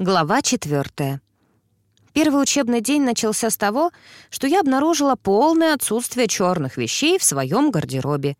Глава четвертая. Первый учебный день начался с того, что я обнаружила полное отсутствие черных вещей в своем гардеробе.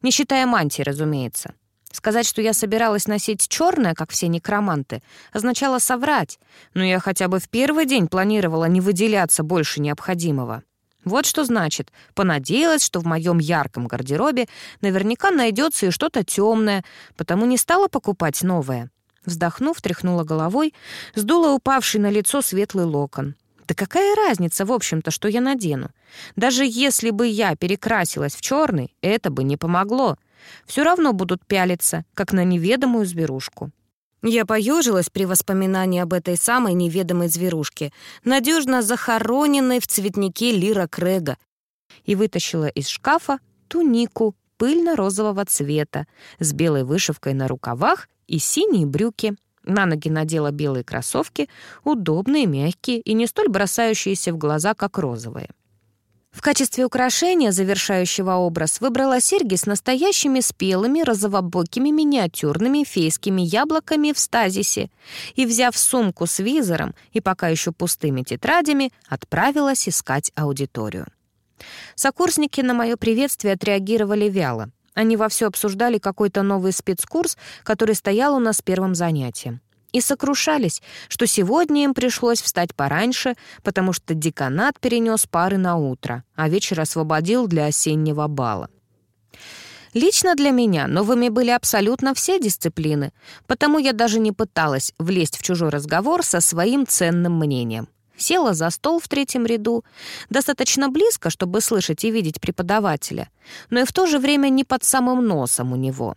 Не считая мантии, разумеется. Сказать, что я собиралась носить черное, как все некроманты, означало соврать, но я хотя бы в первый день планировала не выделяться больше необходимого. Вот что значит. Понадеялась, что в моем ярком гардеробе наверняка найдется и что-то темное, потому не стала покупать новое. Вздохнув, тряхнула головой, сдула упавший на лицо светлый локон. Да какая разница, в общем-то, что я надену? Даже если бы я перекрасилась в черный, это бы не помогло. Все равно будут пялиться, как на неведомую зверушку. Я поежилась при воспоминании об этой самой неведомой зверушке, надежно захороненной в цветнике Лира Крэга, и вытащила из шкафа тунику пыльно-розового цвета с белой вышивкой на рукавах и синие брюки. На ноги надела белые кроссовки, удобные, мягкие и не столь бросающиеся в глаза, как розовые. В качестве украшения, завершающего образ, выбрала серьги с настоящими спелыми розовобокими миниатюрными фейскими яблоками в стазисе и, взяв сумку с визором и пока еще пустыми тетрадями, отправилась искать аудиторию. Сокурсники на мое приветствие отреагировали вяло. Они вовсю обсуждали какой-то новый спецкурс, который стоял у нас первым занятием. И сокрушались, что сегодня им пришлось встать пораньше, потому что деканат перенес пары на утро, а вечер освободил для осеннего бала. Лично для меня новыми были абсолютно все дисциплины, потому я даже не пыталась влезть в чужой разговор со своим ценным мнением села за стол в третьем ряду, достаточно близко, чтобы слышать и видеть преподавателя, но и в то же время не под самым носом у него.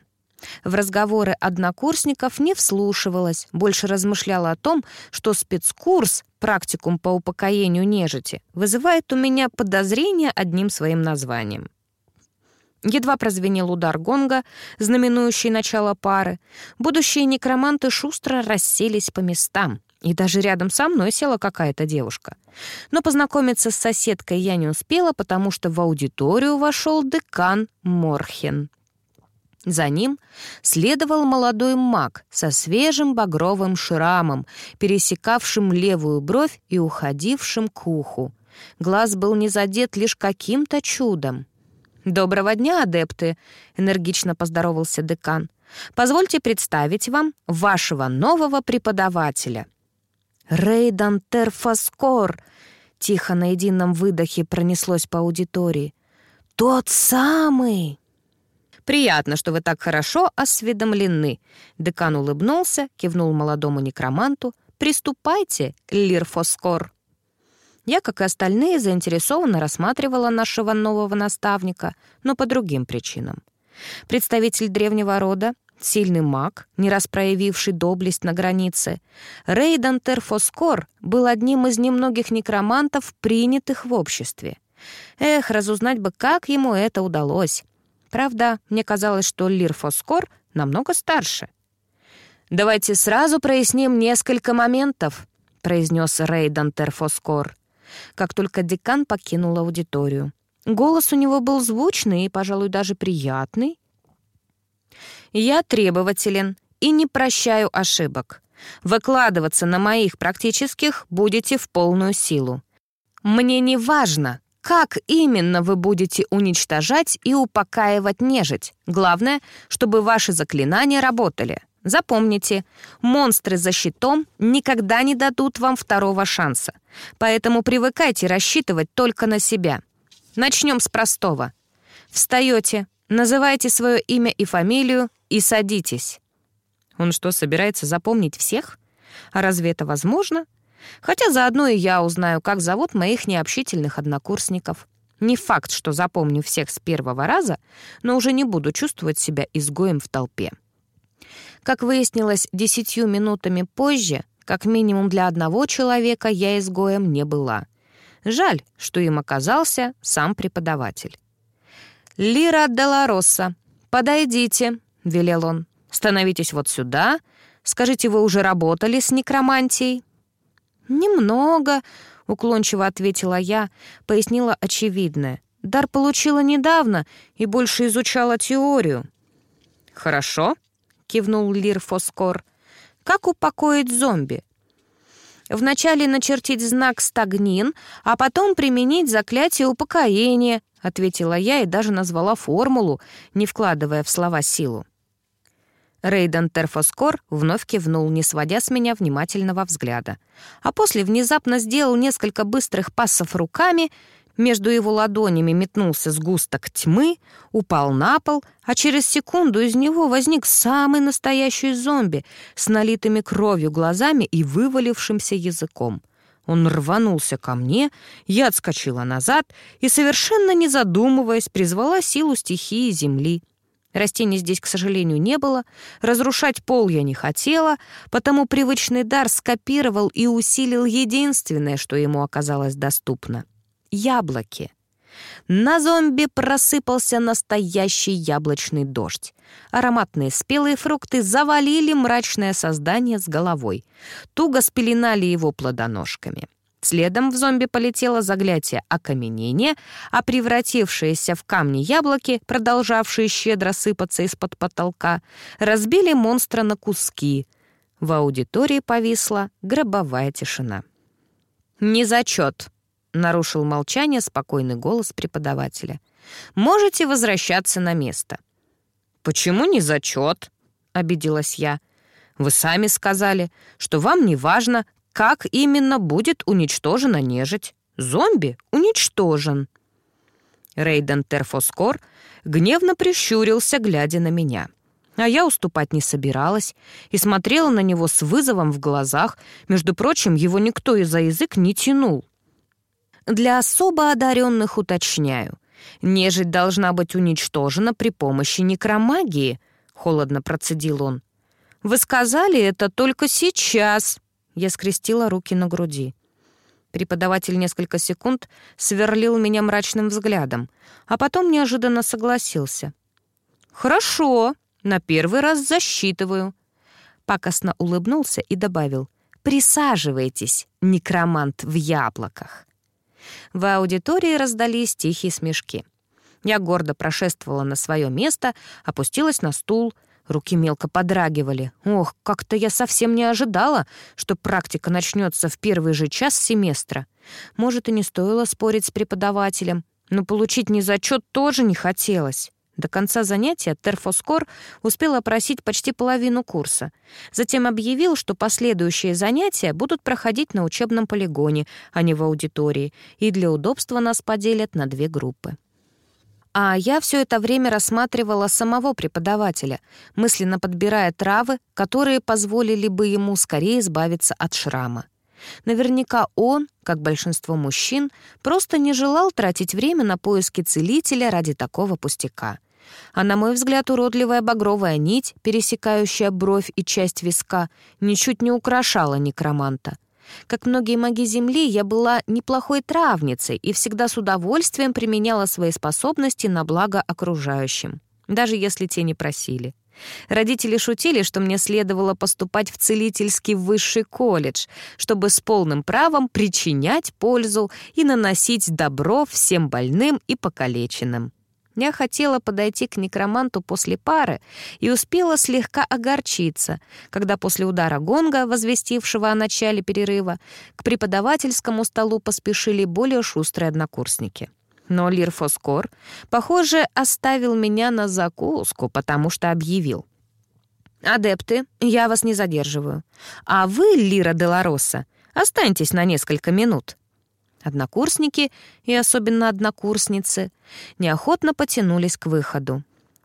В разговоры однокурсников не вслушивалась, больше размышляла о том, что спецкурс, практикум по упокоению нежити, вызывает у меня подозрение одним своим названием. Едва прозвенел удар гонга, знаменующий начало пары, будущие некроманты шустро расселись по местам. И даже рядом со мной села какая-то девушка. Но познакомиться с соседкой я не успела, потому что в аудиторию вошел декан Морхен. За ним следовал молодой маг со свежим багровым шрамом, пересекавшим левую бровь и уходившим к уху. Глаз был не задет лишь каким-то чудом. «Доброго дня, адепты!» — энергично поздоровался декан. «Позвольте представить вам вашего нового преподавателя». «Рейдан Терфаскор!» — тихо на едином выдохе пронеслось по аудитории. «Тот самый!» «Приятно, что вы так хорошо осведомлены», — декан улыбнулся, кивнул молодому некроманту. «Приступайте, Лирфоскор». Я, как и остальные, заинтересованно рассматривала нашего нового наставника, но по другим причинам. Представитель древнего рода сильный маг, не раз проявивший доблесть на границе, Рейдан Терфоскор был одним из немногих некромантов, принятых в обществе. Эх, разузнать бы, как ему это удалось. Правда, мне казалось, что Лирфоскор намного старше. «Давайте сразу проясним несколько моментов», — произнес Рейдан Терфоскор, как только декан покинул аудиторию. Голос у него был звучный и, пожалуй, даже приятный. Я требователен и не прощаю ошибок. Выкладываться на моих практических будете в полную силу. Мне не важно, как именно вы будете уничтожать и упокаивать нежить. Главное, чтобы ваши заклинания работали. Запомните, монстры за щитом никогда не дадут вам второго шанса. Поэтому привыкайте рассчитывать только на себя. Начнем с простого. Встаете, называйте свое имя и фамилию, и садитесь». Он что, собирается запомнить всех? А разве это возможно? Хотя заодно и я узнаю, как зовут моих необщительных однокурсников. Не факт, что запомню всех с первого раза, но уже не буду чувствовать себя изгоем в толпе. Как выяснилось, десятью минутами позже, как минимум для одного человека, я изгоем не была. Жаль, что им оказался сам преподаватель. «Лира Деларосса, подойдите», — велел он. «Становитесь вот сюда. Скажите, вы уже работали с некромантией?» «Немного», — уклончиво ответила я, пояснила очевидное. «Дар получила недавно и больше изучала теорию». «Хорошо», — кивнул Лир Фоскор. «Как упокоить зомби?» Вначале начертить знак «стагнин», а потом применить заклятие упокоения, ответила я и даже назвала формулу, не вкладывая в слова силу. Рейден Терфоскор вновь кивнул, не сводя с меня внимательного взгляда. А после внезапно сделал несколько быстрых пассов руками, между его ладонями метнулся сгусток тьмы, упал на пол, а через секунду из него возник самый настоящий зомби с налитыми кровью глазами и вывалившимся языком. Он рванулся ко мне, я отскочила назад и, совершенно не задумываясь, призвала силу стихии земли — Растений здесь, к сожалению, не было. Разрушать пол я не хотела, потому привычный дар скопировал и усилил единственное, что ему оказалось доступно — яблоки. На зомби просыпался настоящий яблочный дождь. Ароматные спелые фрукты завалили мрачное создание с головой. Туго спеленали его плодоножками. Следом в зомби полетело заглятие окаменения, а превратившиеся в камни яблоки, продолжавшие щедро сыпаться из-под потолка, разбили монстра на куски. В аудитории повисла гробовая тишина. «Не зачет», — нарушил молчание спокойный голос преподавателя. «Можете возвращаться на место». «Почему не зачет?» — обиделась я. «Вы сами сказали, что вам не важно, как именно будет уничтожена нежить. Зомби уничтожен. Рейден Терфоскор гневно прищурился, глядя на меня. А я уступать не собиралась и смотрела на него с вызовом в глазах. Между прочим, его никто из за язык не тянул. Для особо одаренных уточняю. Нежить должна быть уничтожена при помощи некромагии, холодно процедил он. Вы сказали это только сейчас. Я скрестила руки на груди. Преподаватель несколько секунд сверлил меня мрачным взглядом, а потом неожиданно согласился. «Хорошо, на первый раз засчитываю». Пакостно улыбнулся и добавил «Присаживайтесь, некромант в яблоках». В аудитории раздались тихие смешки. Я гордо прошествовала на свое место, опустилась на стул, Руки мелко подрагивали. Ох, как-то я совсем не ожидала, что практика начнется в первый же час семестра. Может, и не стоило спорить с преподавателем, но получить незачет тоже не хотелось. До конца занятия Терфоскор успел опросить почти половину курса. Затем объявил, что последующие занятия будут проходить на учебном полигоне, а не в аудитории, и для удобства нас поделят на две группы. А я все это время рассматривала самого преподавателя, мысленно подбирая травы, которые позволили бы ему скорее избавиться от шрама. Наверняка он, как большинство мужчин, просто не желал тратить время на поиски целителя ради такого пустяка. А на мой взгляд, уродливая багровая нить, пересекающая бровь и часть виска, ничуть не украшала некроманта. Как многие маги Земли, я была неплохой травницей и всегда с удовольствием применяла свои способности на благо окружающим, даже если те не просили. Родители шутили, что мне следовало поступать в целительский высший колледж, чтобы с полным правом причинять пользу и наносить добро всем больным и покалеченным. Я хотела подойти к некроманту после пары и успела слегка огорчиться, когда после удара гонга, возвестившего о начале перерыва, к преподавательскому столу поспешили более шустрые однокурсники. Но Лир Фоскор, похоже, оставил меня на закуску, потому что объявил. «Адепты, я вас не задерживаю. А вы, Лира Делароса, останьтесь на несколько минут». Однокурсники, и особенно однокурсницы, неохотно потянулись к выходу.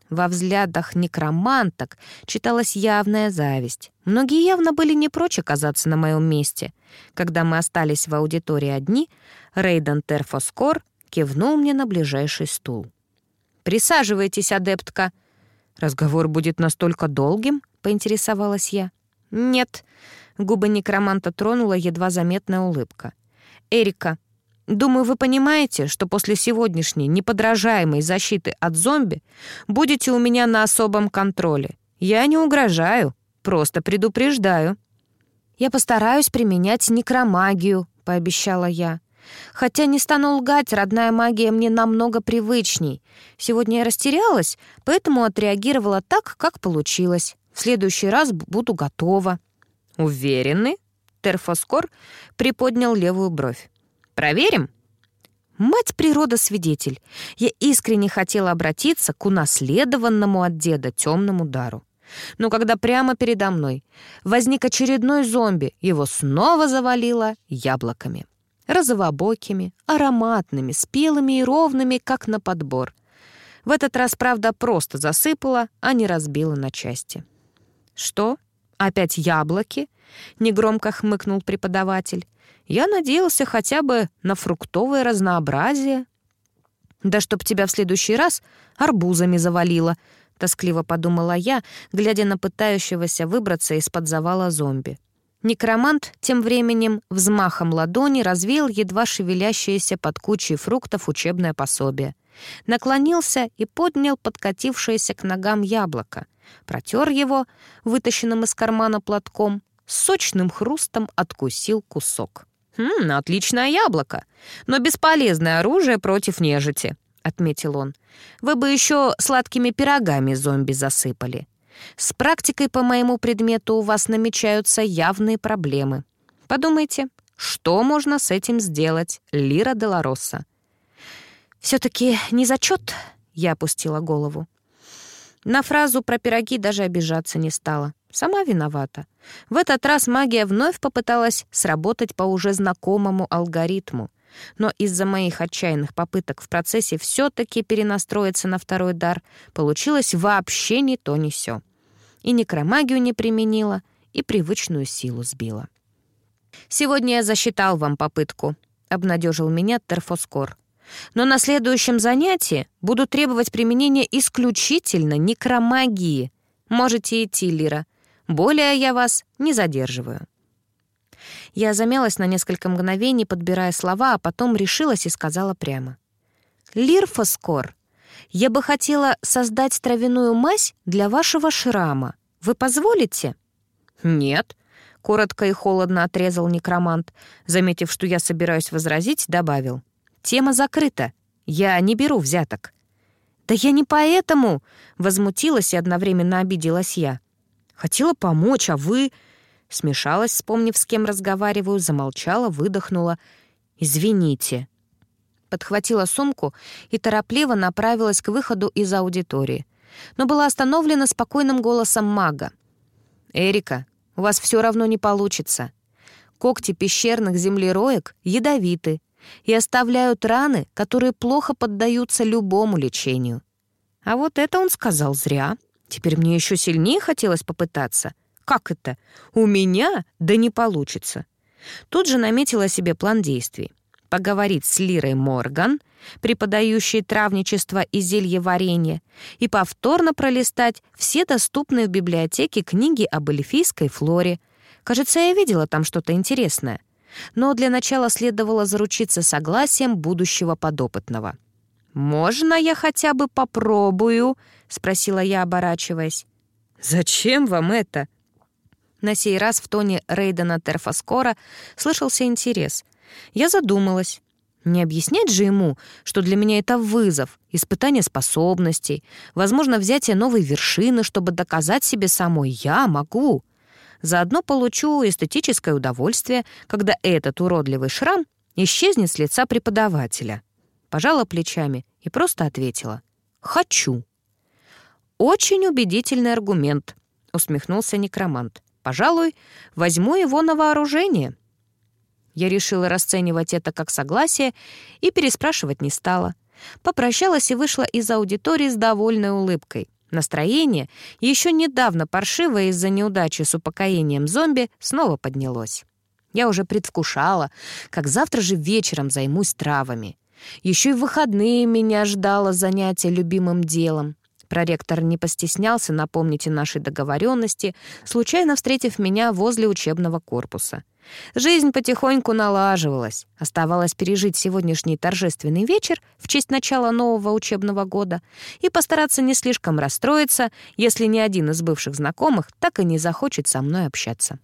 Во взглядах некроманток читалась явная зависть. Многие явно были не прочь оказаться на моем месте. Когда мы остались в аудитории одни, Рейден Терфоскор кивнул мне на ближайший стул. «Присаживайтесь, адептка». «Разговор будет настолько долгим?» — поинтересовалась я. «Нет». Губы некроманта тронула едва заметная улыбка. «Эрика, Думаю, вы понимаете, что после сегодняшней неподражаемой защиты от зомби будете у меня на особом контроле. Я не угрожаю, просто предупреждаю». «Я постараюсь применять некромагию», — пообещала я. «Хотя не стану лгать, родная магия мне намного привычней. Сегодня я растерялась, поэтому отреагировала так, как получилось. В следующий раз буду готова». «Уверены?» Терфоскор приподнял левую бровь. «Проверим?» Мать природа свидетель. Я искренне хотела обратиться к унаследованному от деда темному дару. Но когда прямо передо мной возник очередной зомби, его снова завалило яблоками. Розовобокими, ароматными, спелыми и ровными, как на подбор. В этот раз, правда, просто засыпала, а не разбила на части. «Что? Опять яблоки?» — негромко хмыкнул преподаватель. «Я надеялся хотя бы на фруктовое разнообразие». «Да чтоб тебя в следующий раз арбузами завалило», — тоскливо подумала я, глядя на пытающегося выбраться из-под завала зомби. Некромант тем временем взмахом ладони развеял едва шевелящееся под кучей фруктов учебное пособие. Наклонился и поднял подкатившееся к ногам яблоко. Протер его, вытащенным из кармана платком, с сочным хрустом откусил кусок. «Хм, отличное яблоко, но бесполезное оружие против нежити», — отметил он. «Вы бы еще сладкими пирогами зомби засыпали. С практикой по моему предмету у вас намечаются явные проблемы. Подумайте, что можно с этим сделать, Лира Делароса?» «Все-таки не зачет?» — я опустила голову. На фразу про пироги даже обижаться не стала. Сама виновата. В этот раз магия вновь попыталась сработать по уже знакомому алгоритму. Но из-за моих отчаянных попыток в процессе все-таки перенастроиться на второй дар получилось вообще не то ни сё. И некромагию не применила, и привычную силу сбила. «Сегодня я засчитал вам попытку», — обнадежил меня Терфоскор. «Но на следующем занятии буду требовать применения исключительно некромагии. Можете идти, Лира. Более я вас не задерживаю». Я замялась на несколько мгновений, подбирая слова, а потом решилась и сказала прямо. «Лирфоскор, я бы хотела создать травяную мазь для вашего шрама. Вы позволите?» «Нет», — коротко и холодно отрезал некромант. Заметив, что я собираюсь возразить, добавил. «Тема закрыта. Я не беру взяток». «Да я не поэтому!» — возмутилась и одновременно обиделась я. «Хотела помочь, а вы...» Смешалась, вспомнив, с кем разговариваю, замолчала, выдохнула. «Извините». Подхватила сумку и торопливо направилась к выходу из аудитории. Но была остановлена спокойным голосом мага. «Эрика, у вас все равно не получится. Когти пещерных землероек ядовиты и оставляют раны, которые плохо поддаются любому лечению». А вот это он сказал зря. Теперь мне еще сильнее хотелось попытаться. Как это? У меня? Да не получится. Тут же наметила себе план действий. Поговорить с Лирой Морган, преподающей травничество и зелье варенье, и повторно пролистать все доступные в библиотеке книги об эльфийской флоре. Кажется, я видела там что-то интересное. Но для начала следовало заручиться согласием будущего подопытного. «Можно я хотя бы попробую?» — спросила я, оборачиваясь. «Зачем вам это?» На сей раз в тоне Рейдена Терфаскора слышался интерес. Я задумалась. Не объяснять же ему, что для меня это вызов, испытание способностей, возможно, взятие новой вершины, чтобы доказать себе самой «я могу». Заодно получу эстетическое удовольствие, когда этот уродливый шрам исчезнет с лица преподавателя. Пожала плечами и просто ответила «хочу». «Очень убедительный аргумент», — усмехнулся некромант. «Пожалуй, возьму его на вооружение». Я решила расценивать это как согласие и переспрашивать не стала. Попрощалась и вышла из аудитории с довольной улыбкой. Настроение, еще недавно паршивое из-за неудачи с упокоением зомби, снова поднялось. Я уже предвкушала, как завтра же вечером займусь травами. Еще и в выходные меня ждало занятие любимым делом. Проректор не постеснялся напомнить о нашей договоренности, случайно встретив меня возле учебного корпуса. Жизнь потихоньку налаживалась. Оставалось пережить сегодняшний торжественный вечер в честь начала нового учебного года и постараться не слишком расстроиться, если ни один из бывших знакомых так и не захочет со мной общаться.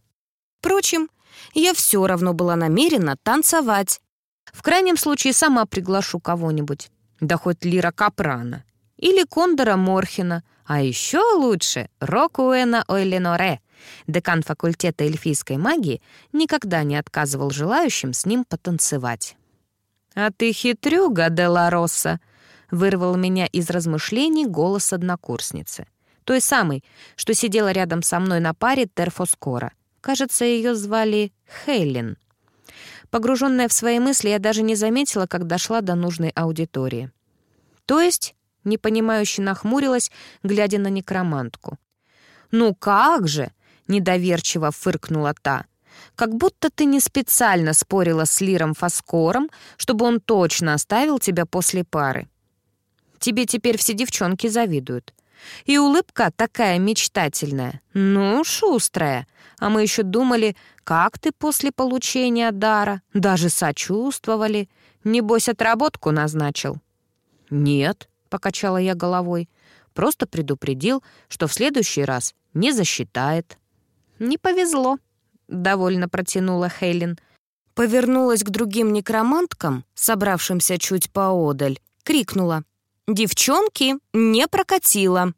Впрочем, я все равно была намерена танцевать. В крайнем случае сама приглашу кого-нибудь. Да хоть Лира Капрана. Или Кондора Морхина, А еще лучше Рокуэна Ойленоре. Декан факультета эльфийской магии никогда не отказывал желающим с ним потанцевать. «А ты хитрюга, Делароса!» — вырвал меня из размышлений голос однокурсницы. Той самой, что сидела рядом со мной на паре Терфоскора. Кажется, ее звали Хейлин. Погруженная в свои мысли, я даже не заметила, как дошла до нужной аудитории. То есть, непонимающе нахмурилась, глядя на некромантку. «Ну как же!» — недоверчиво фыркнула та. «Как будто ты не специально спорила с Лиром Фаскором, чтобы он точно оставил тебя после пары. Тебе теперь все девчонки завидуют. И улыбка такая мечтательная. Ну, шустрая. А мы еще думали, как ты после получения дара. Даже сочувствовали. Небось, отработку назначил». «Нет», — покачала я головой. «Просто предупредил, что в следующий раз не засчитает». «Не повезло», — довольно протянула Хейлин. Повернулась к другим некроманткам, собравшимся чуть поодаль, крикнула. «Девчонки, не прокатило!»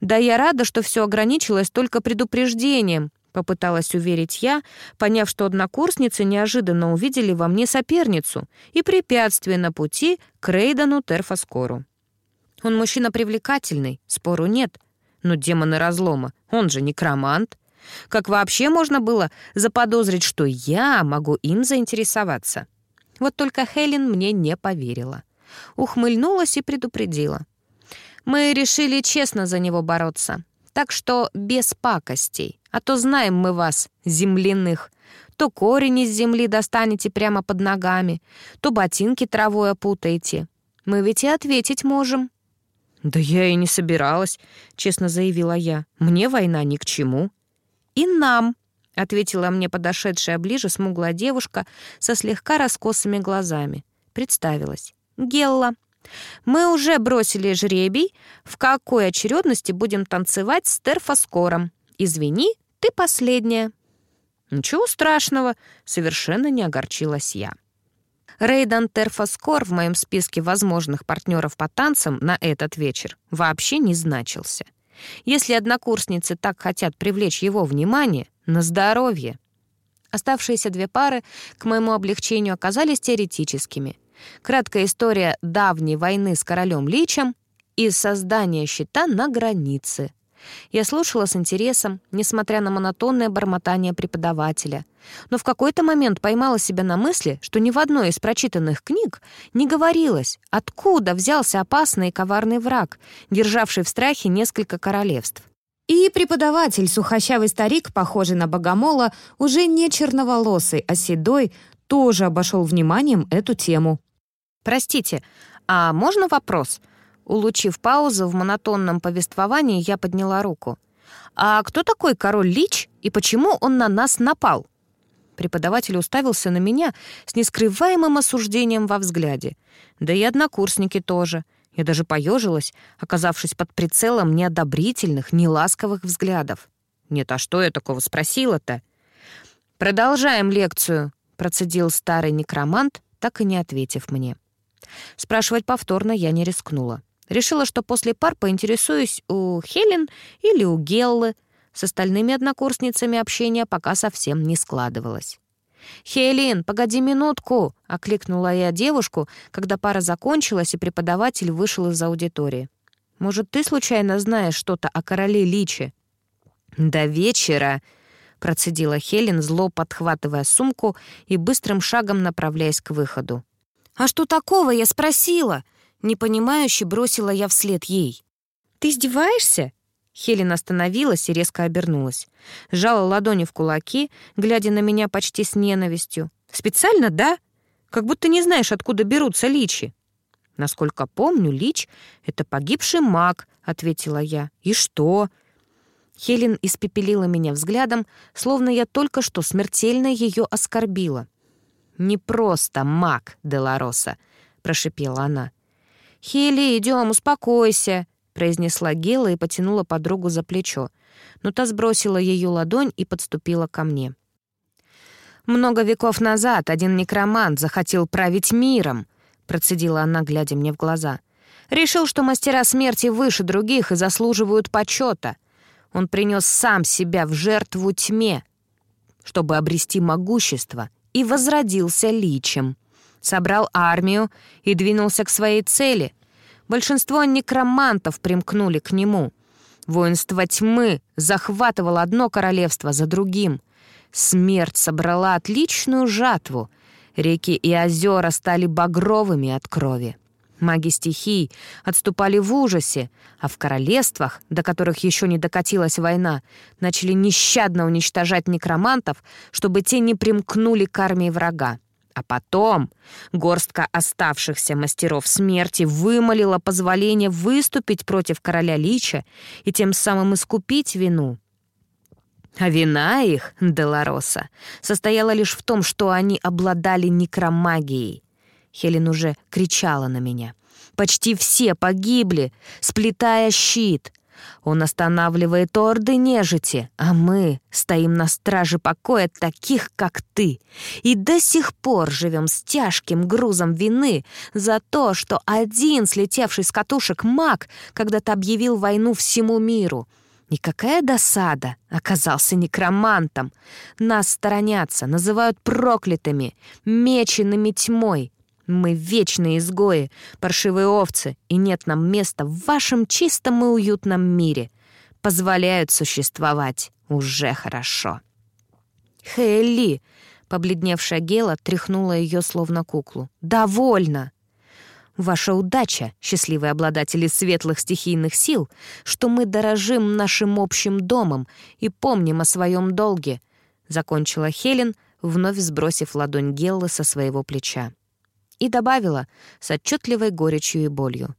«Да я рада, что все ограничилось только предупреждением», попыталась уверить я, поняв, что однокурсницы неожиданно увидели во мне соперницу и препятствие на пути к Рейдану Терфаскору. Он мужчина привлекательный, спору нет, но демоны разлома, он же некромант. Как вообще можно было заподозрить, что я могу им заинтересоваться? Вот только Хелен мне не поверила. Ухмыльнулась и предупредила. Мы решили честно за него бороться. Так что без пакостей. А то знаем мы вас, земляных. То корень из земли достанете прямо под ногами, то ботинки травой опутаете. Мы ведь и ответить можем». «Да я и не собиралась», — честно заявила я. «Мне война ни к чему». «И нам», — ответила мне подошедшая ближе смуглая девушка со слегка раскосыми глазами. Представилась. «Гелла». Мы уже бросили жребий, в какой очередности будем танцевать с Терфоскором. Извини, ты последняя». «Ничего страшного», — совершенно не огорчилась я. Рейдан Терфоскор в моем списке возможных партнеров по танцам на этот вечер вообще не значился. Если однокурсницы так хотят привлечь его внимание, на здоровье. Оставшиеся две пары, к моему облегчению, оказались теоретическими — Краткая история давней войны с королем Личем и создания щита на границе. Я слушала с интересом, несмотря на монотонное бормотание преподавателя. Но в какой-то момент поймала себя на мысли, что ни в одной из прочитанных книг не говорилось, откуда взялся опасный и коварный враг, державший в страхе несколько королевств. И преподаватель, сухощавый старик, похожий на богомола, уже не черноволосый, а седой, тоже обошел вниманием эту тему. «Простите, а можно вопрос?» Улучив паузу в монотонном повествовании, я подняла руку. «А кто такой король Лич и почему он на нас напал?» Преподаватель уставился на меня с нескрываемым осуждением во взгляде. Да и однокурсники тоже. Я даже поежилась, оказавшись под прицелом неодобрительных, неласковых взглядов. «Нет, а что я такого спросила-то?» «Продолжаем лекцию», — процедил старый некромант, так и не ответив мне. Спрашивать повторно я не рискнула. Решила, что после пар поинтересуюсь у Хелен или у Геллы. С остальными однокурсницами общение пока совсем не складывалось. «Хелен, погоди минутку!» — окликнула я девушку, когда пара закончилась, и преподаватель вышел из аудитории. «Может, ты случайно знаешь что-то о короле Личи?» «До вечера!» — процедила Хелен, зло подхватывая сумку и быстрым шагом направляясь к выходу. «А что такого?» — я спросила. Непонимающе бросила я вслед ей. «Ты издеваешься?» Хелен остановилась и резко обернулась. Сжала ладони в кулаки, глядя на меня почти с ненавистью. «Специально, да? Как будто не знаешь, откуда берутся личи». «Насколько помню, лич — это погибший маг», — ответила я. «И что?» Хелен испепелила меня взглядом, словно я только что смертельно ее оскорбила. «Не просто маг, Делароса», — прошипела она. «Хели, идем, успокойся», — произнесла Гела и потянула подругу за плечо. Но та сбросила ее ладонь и подступила ко мне. «Много веков назад один некромант захотел править миром», — процедила она, глядя мне в глаза. Решил, что мастера смерти выше других и заслуживают почета. Он принес сам себя в жертву тьме, чтобы обрести могущество, и возродился личем. Собрал армию и двинулся к своей цели. Большинство некромантов примкнули к нему. Воинство тьмы захватывало одно королевство за другим. Смерть собрала отличную жатву. Реки и озера стали багровыми от крови. Маги стихий отступали в ужасе, а в королевствах, до которых еще не докатилась война, начали нещадно уничтожать некромантов, чтобы те не примкнули к армии врага. А потом горстка оставшихся мастеров смерти вымолила позволение выступить против короля Лича и тем самым искупить вину. А вина их, Делароса, состояла лишь в том, что они обладали некромагией. Хелен уже кричала на меня. «Почти все погибли, сплетая щит. Он останавливает орды нежити, а мы стоим на страже покоя таких, как ты, и до сих пор живем с тяжким грузом вины за то, что один слетевший с катушек маг когда-то объявил войну всему миру». И какая досада! Оказался некромантом. Нас сторонятся, называют проклятыми, меченными тьмой. Мы вечные изгои, паршивые овцы, и нет нам места в вашем чистом и уютном мире. Позволяют существовать уже хорошо. Хейли, побледневшая Гела, тряхнула ее словно куклу. «Довольно!» Ваша удача, счастливые обладатели светлых стихийных сил, что мы дорожим нашим общим домом и помним о своем долге», — закончила Хелен, вновь сбросив ладонь Геллы со своего плеча и добавила с отчетливой горечью и болью.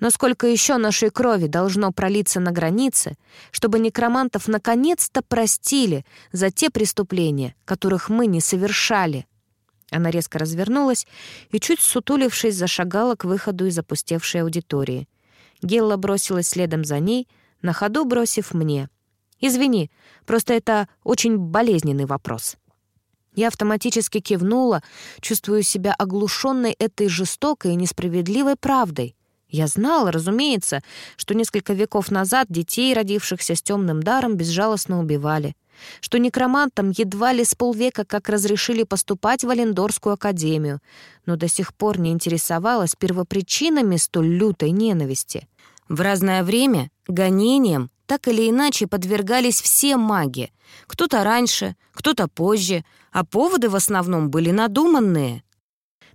Но сколько еще нашей крови должно пролиться на границе, чтобы некромантов наконец-то простили за те преступления, которых мы не совершали? Она резко развернулась и, чуть сутулившись, зашагала к выходу из опустевшей аудитории. Гелла бросилась следом за ней, на ходу бросив мне. «Извини, просто это очень болезненный вопрос». Я автоматически кивнула, чувствуя себя оглушенной этой жестокой и несправедливой правдой. Я знала, разумеется, что несколько веков назад детей, родившихся с темным даром, безжалостно убивали, что некромантам едва ли с полвека как разрешили поступать в Алендорскую академию, но до сих пор не интересовалась первопричинами столь лютой ненависти. В разное время гонениям так или иначе подвергались все маги. Кто-то раньше, кто-то позже, а поводы в основном были надуманные.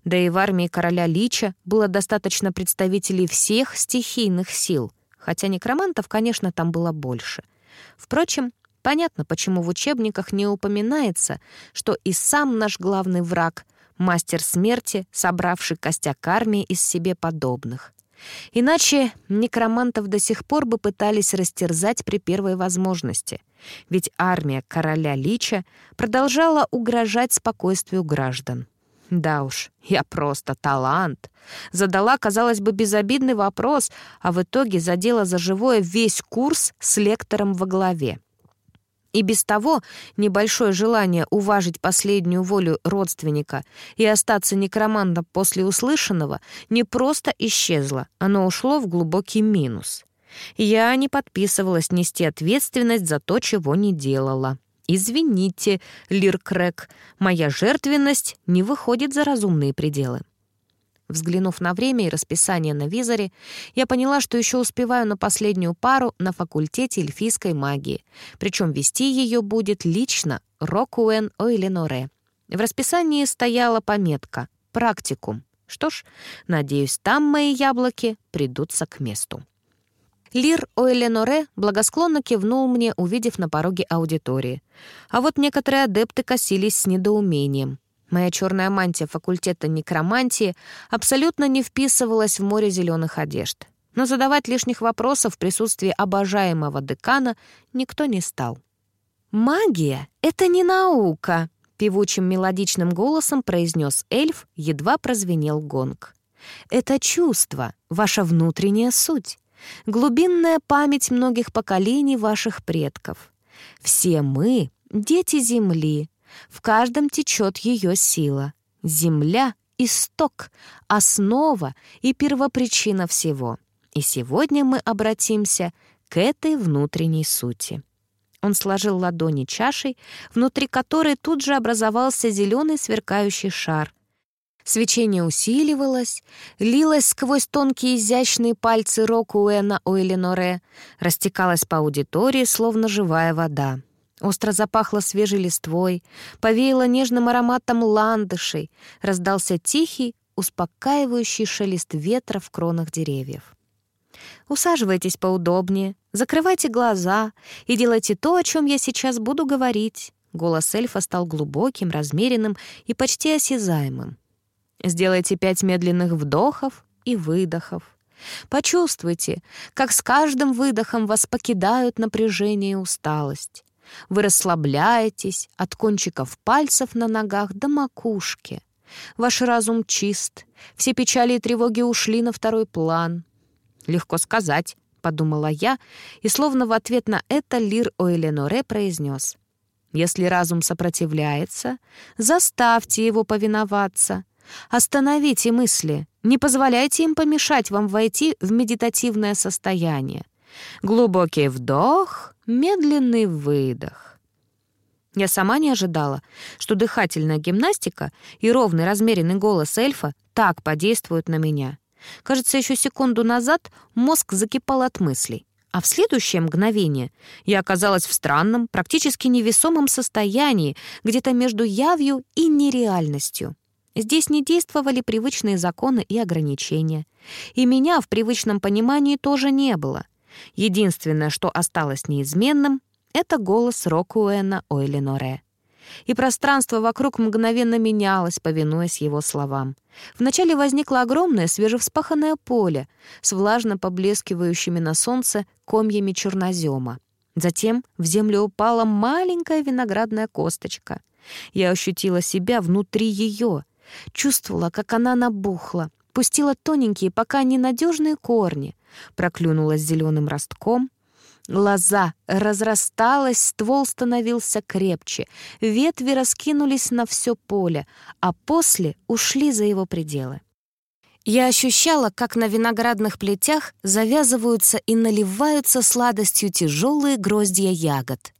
Да и в армии короля Лича было достаточно представителей всех стихийных сил, хотя некромантов, конечно, там было больше. Впрочем, понятно, почему в учебниках не упоминается, что и сам наш главный враг — мастер смерти, собравший костяк армии из себе подобных. Иначе некромантов до сих пор бы пытались растерзать при первой возможности. Ведь армия короля Лича продолжала угрожать спокойствию граждан. Да уж, я просто талант. Задала, казалось бы, безобидный вопрос, а в итоге задела за живое весь курс с лектором во главе. И без того небольшое желание уважить последнюю волю родственника и остаться некромантом после услышанного не просто исчезло, оно ушло в глубокий минус. Я не подписывалась нести ответственность за то, чего не делала. Извините, Лиркрек, моя жертвенность не выходит за разумные пределы. Взглянув на время и расписание на визоре, я поняла, что еще успеваю на последнюю пару на факультете эльфийской магии. Причем вести ее будет лично Рокуэн Ойленоре. В расписании стояла пометка «Практикум». Что ж, надеюсь, там мои яблоки придутся к месту. Лир Ойленоре благосклонно кивнул мне, увидев на пороге аудитории. А вот некоторые адепты косились с недоумением. Моя черная мантия факультета некромантии абсолютно не вписывалась в море зеленых одежд. Но задавать лишних вопросов в присутствии обожаемого декана никто не стал. «Магия — это не наука», — певучим мелодичным голосом произнес эльф, едва прозвенел гонг. «Это чувство, ваша внутренняя суть, глубинная память многих поколений ваших предков. Все мы — дети Земли, в каждом течет ее сила. Земля исток, основа и первопричина всего. И сегодня мы обратимся к этой внутренней сути. Он сложил ладони чашей, внутри которой тут же образовался зеленый сверкающий шар. Свечение усиливалось, лилось сквозь тонкие изящные пальцы Рокуэна Ойленоре, растекалось по аудитории, словно живая вода. Остро запахло свежей листвой, повеяло нежным ароматом ландышей, раздался тихий, успокаивающий шелест ветра в кронах деревьев. Усаживайтесь поудобнее, закрывайте глаза и делайте то, о чем я сейчас буду говорить. Голос эльфа стал глубоким, размеренным и почти осязаемым. Сделайте пять медленных вдохов и выдохов. Почувствуйте, как с каждым выдохом вас покидают напряжение и усталость. Вы расслабляетесь от кончиков пальцев на ногах до макушки. Ваш разум чист, все печали и тревоги ушли на второй план. «Легко сказать», — подумала я, и словно в ответ на это Лир Ойленоре произнес. «Если разум сопротивляется, заставьте его повиноваться. Остановите мысли, не позволяйте им помешать вам войти в медитативное состояние. Глубокий вдох, медленный выдох. Я сама не ожидала, что дыхательная гимнастика и ровный размеренный голос эльфа так подействуют на меня. Кажется, еще секунду назад мозг закипал от мыслей. А в следующее мгновение я оказалась в странном, практически невесомом состоянии, где-то между явью и нереальностью. Здесь не действовали привычные законы и ограничения. И меня в привычном понимании тоже не было. Единственное, что осталось неизменным, это голос Рокуэна Ойленоре. И пространство вокруг мгновенно менялось, повинуясь его словам. Вначале возникло огромное свежевспаханное поле с влажно поблескивающими на солнце комьями чернозема. Затем в землю упала маленькая виноградная косточка. Я ощутила себя внутри ее, чувствовала, как она набухла, пустила тоненькие, пока ненадежные корни, проклюнулась зеленым ростком. Лоза разрасталась, ствол становился крепче, ветви раскинулись на все поле, а после ушли за его пределы. Я ощущала, как на виноградных плетях завязываются и наливаются сладостью тяжелые гроздья ягод.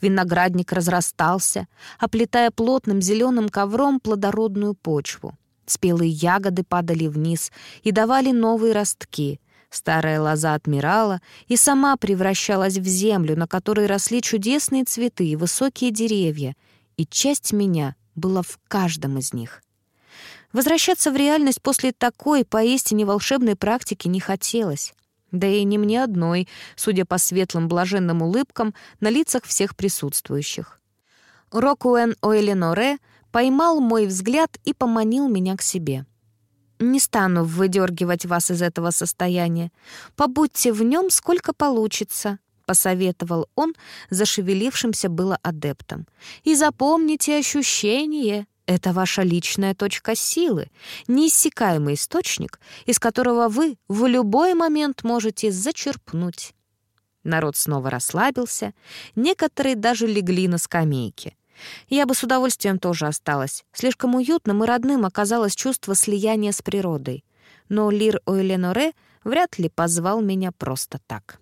Виноградник разрастался, оплетая плотным зеленым ковром плодородную почву. Спелые ягоды падали вниз и давали новые ростки. Старая лоза отмирала и сама превращалась в землю, на которой росли чудесные цветы и высокие деревья, и часть меня была в каждом из них. Возвращаться в реальность после такой поистине волшебной практики не хотелось. Да и не мне одной, судя по светлым блаженным улыбкам на лицах всех присутствующих. Рокуэн Ойленоре поймал мой взгляд и поманил меня к себе. «Не стану выдергивать вас из этого состояния. Побудьте в нем сколько получится», — посоветовал он зашевелившимся было адептом. «И запомните ощущение. Это ваша личная точка силы, неиссякаемый источник, из которого вы в любой момент можете зачерпнуть». Народ снова расслабился, некоторые даже легли на скамейки. Я бы с удовольствием тоже осталась. Слишком уютным и родным оказалось чувство слияния с природой. Но Лир Ойленоре вряд ли позвал меня просто так.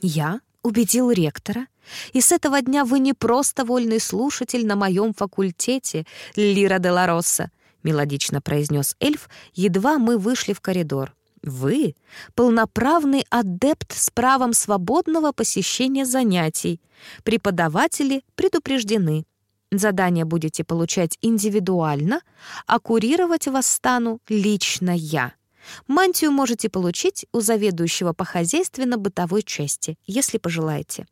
Я убедил ректора, и с этого дня вы не просто вольный слушатель на моем факультете, Лира де ла Росса, мелодично произнес эльф, едва мы вышли в коридор. Вы — полноправный адепт с правом свободного посещения занятий. Преподаватели предупреждены. Задания будете получать индивидуально, а курировать вас стану лично я. Мантию можете получить у заведующего по хозяйственно-бытовой части, если пожелаете.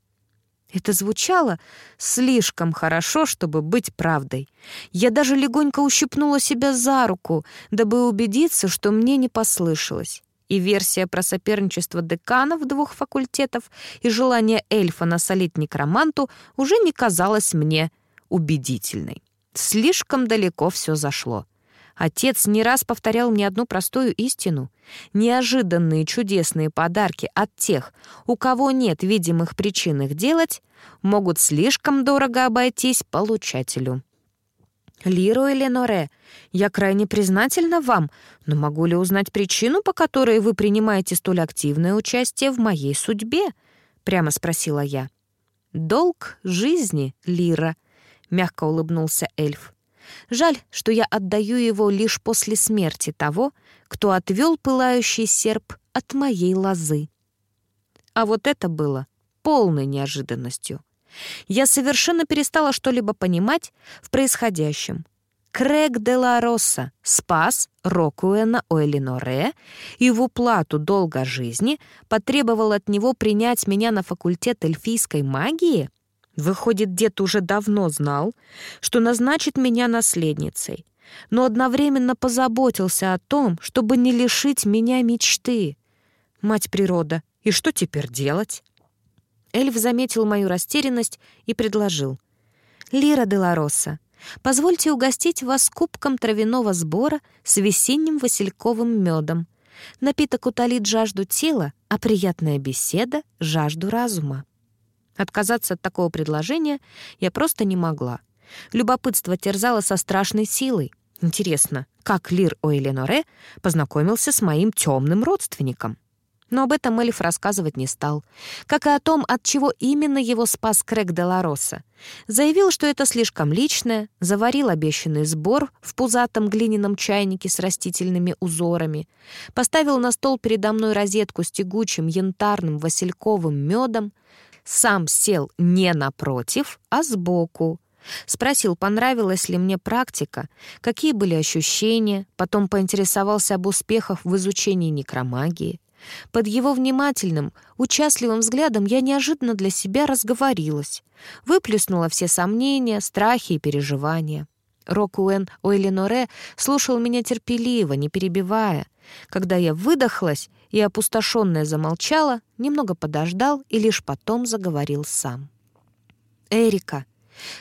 Это звучало слишком хорошо, чтобы быть правдой. Я даже легонько ущипнула себя за руку, дабы убедиться, что мне не послышалось. И версия про соперничество деканов двух факультетов и желание эльфа насолить некроманту уже не казалась мне убедительной. Слишком далеко все зашло. Отец не раз повторял мне одну простую истину. Неожиданные чудесные подарки от тех, у кого нет видимых причин их делать, могут слишком дорого обойтись получателю. Лиро и Леноре, я крайне признательна вам, но могу ли узнать причину, по которой вы принимаете столь активное участие в моей судьбе?» — прямо спросила я. «Долг жизни, Лира», — мягко улыбнулся эльф. «Жаль, что я отдаю его лишь после смерти того, кто отвел пылающий серп от моей лозы». А вот это было полной неожиданностью. Я совершенно перестала что-либо понимать в происходящем. Крэг де ла Росса спас Рокуэна Оэлиноре и в уплату долга жизни потребовал от него принять меня на факультет эльфийской магии? Выходит, дед уже давно знал, что назначит меня наследницей, но одновременно позаботился о том, чтобы не лишить меня мечты. Мать природа, и что теперь делать? Эльф заметил мою растерянность и предложил. «Лира де ла Росса, позвольте угостить вас кубком травяного сбора с весенним васильковым медом. Напиток утолит жажду тела, а приятная беседа — жажду разума». Отказаться от такого предложения я просто не могла. Любопытство терзало со страшной силой. Интересно, как Лир Ойленоре познакомился с моим темным родственником? Но об этом Эльф рассказывать не стал, как и о том, от чего именно его спас Крэг де Лароса. Заявил, что это слишком личное, заварил обещанный сбор в пузатом глиняном чайнике с растительными узорами, поставил на стол передо мной розетку с тягучим янтарным васильковым медом, сам сел не напротив, а сбоку, Спросил, понравилась ли мне практика, какие были ощущения, потом поинтересовался об успехах в изучении некромагии. Под его внимательным, участливым взглядом я неожиданно для себя разговорилась, выплеснула все сомнения, страхи и переживания. Рокуэн Ойленоре слушал меня терпеливо, не перебивая. Когда я выдохлась и опустошенная замолчала, немного подождал и лишь потом заговорил сам. «Эрика,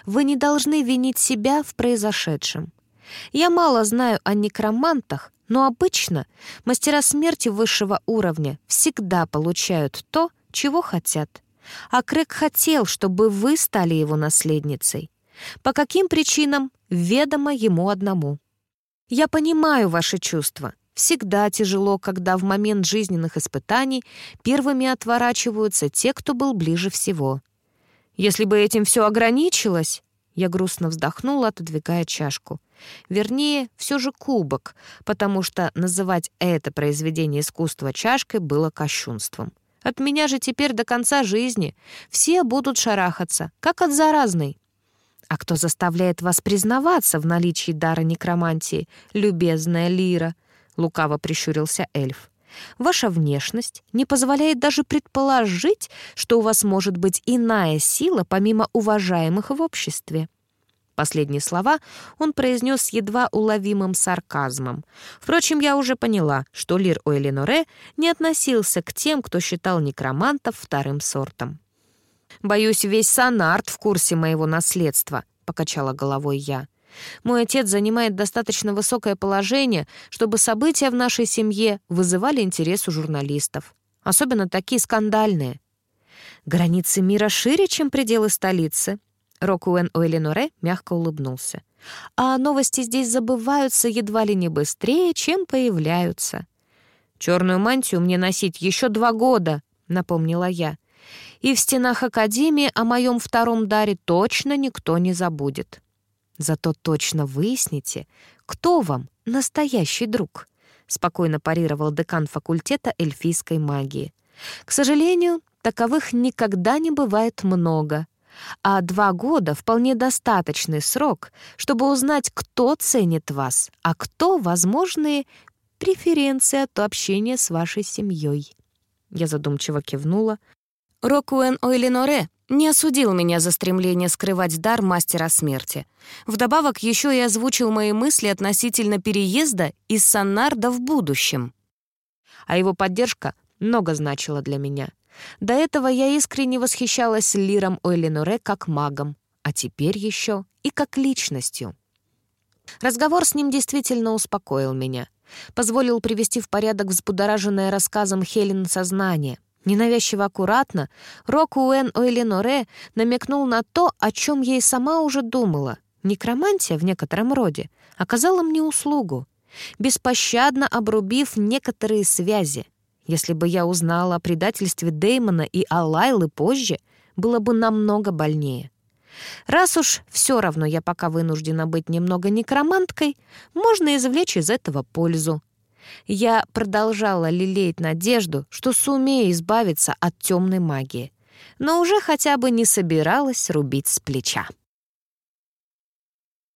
вы не должны винить себя в произошедшем. Я мало знаю о некромантах, но обычно мастера смерти высшего уровня всегда получают то, чего хотят. А Крэг хотел, чтобы вы стали его наследницей. По каким причинам, ведомо ему одному. Я понимаю ваши чувства. Всегда тяжело, когда в момент жизненных испытаний первыми отворачиваются те, кто был ближе всего. Если бы этим все ограничилось... Я грустно вздохнула, отодвигая чашку. Вернее, все же кубок, потому что называть это произведение искусства чашкой было кощунством. От меня же теперь до конца жизни все будут шарахаться, как от заразной. А кто заставляет вас признаваться в наличии дара некромантии, любезная Лира? Лукаво прищурился эльф. Ваша внешность не позволяет даже предположить, что у вас может быть иная сила, помимо уважаемых в обществе. Последние слова он произнес едва уловимым сарказмом. Впрочем, я уже поняла, что Лир Ойленоре не относился к тем, кто считал некромантов вторым сортом. «Боюсь, весь Санарт в курсе моего наследства», — покачала головой я. «Мой отец занимает достаточно высокое положение, чтобы события в нашей семье вызывали интерес у журналистов, особенно такие скандальные. Границы мира шире, чем пределы столицы», Рокуэн Ойленоре мягко улыбнулся. «А новости здесь забываются едва ли не быстрее, чем появляются». «Черную мантию мне носить еще два года», — напомнила я. «И в стенах Академии о моем втором даре точно никто не забудет. Зато точно выясните, кто вам настоящий друг», — спокойно парировал декан факультета эльфийской магии. «К сожалению, таковых никогда не бывает много» а два года — вполне достаточный срок, чтобы узнать, кто ценит вас, а кто — возможные преференции от общения с вашей семьей. Я задумчиво кивнула. Рокуэн Ойленоре не осудил меня за стремление скрывать дар мастера смерти. Вдобавок еще и озвучил мои мысли относительно переезда из Саннарда в будущем. А его поддержка много значила для меня. До этого я искренне восхищалась Лиром Ойленуре как магом, а теперь еще и как личностью. Разговор с ним действительно успокоил меня. Позволил привести в порядок взбудораженное рассказом Хелен сознание. Ненавязчиво аккуратно Рок Уэн Ойленоре намекнул на то, о чем и сама уже думала. Некромантия в некотором роде оказала мне услугу, беспощадно обрубив некоторые связи. Если бы я узнала о предательстве Дэймона и Алайлы позже, было бы намного больнее. Раз уж все равно я пока вынуждена быть немного некроманткой, можно извлечь из этого пользу. Я продолжала лелеять надежду, что сумею избавиться от темной магии, но уже хотя бы не собиралась рубить с плеча.